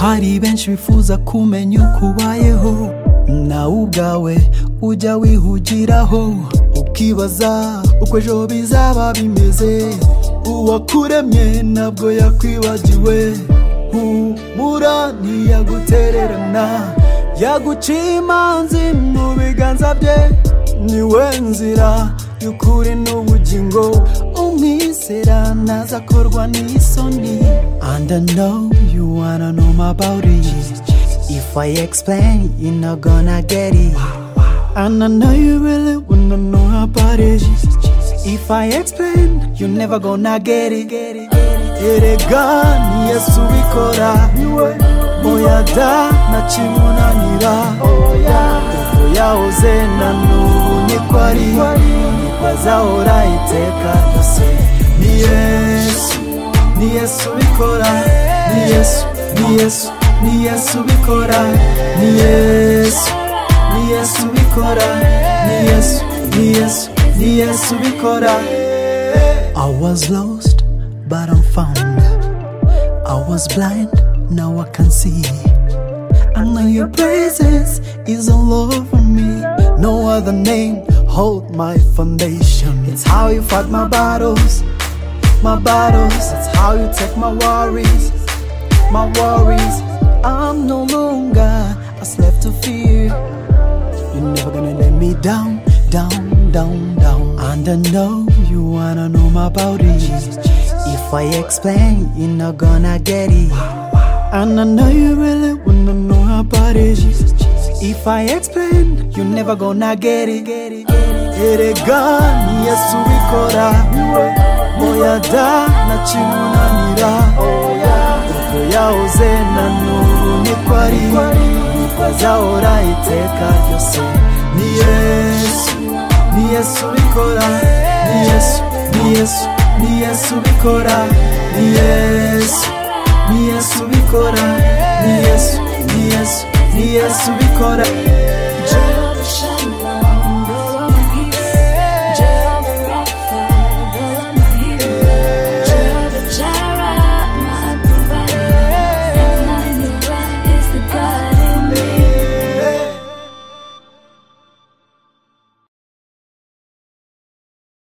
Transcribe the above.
hari benshi bifuza kumenya uko ubayeho nawe ubwawe ujya wihugiraho. Ukibaza uko ejo bizaba bimeze uwakuremye ntabwo yakwibagiwe. Humura ntiyagutererana yaguciye imanzi mu biganza bye. Niwe nzira y'ukuri n'ubugingo umwisera ntazakorwa n'isoni and I know you wanna know my it. If I explain you're not gonna get it. And I know you really wanna know about it. If I explain you're never gonna get it. Erega ni yesu ubikora moya da nakimunanira ubwo yahoze na n'ubu niko ari niko azahora iteka ryose I was lost but I'm found. I was blind now I can see. I know your presence is all over me. No other name hold my foundation. It's how you fight my battles, my battles. It's how you take my worries, my worries. I'm no longer a slave to fear. You're never gonna let me down, down, down, down. And I know you wanna know my it. If I explain, you're not gonna get it. And I know you really wanna know about it. If I explain, you're never gonna get it. Erega ni Yesu ubikora moya da nakimunanira ubwo yahoze na n'ubu niko ari niko azahora iteka yose. Ni Yesu ni Yesu ubikora ni Yesu ni Yesu ni Yesu ubikora ni Yesu ni Yesu ubikora ni Yesu ni Yesu ni Yesu ubikora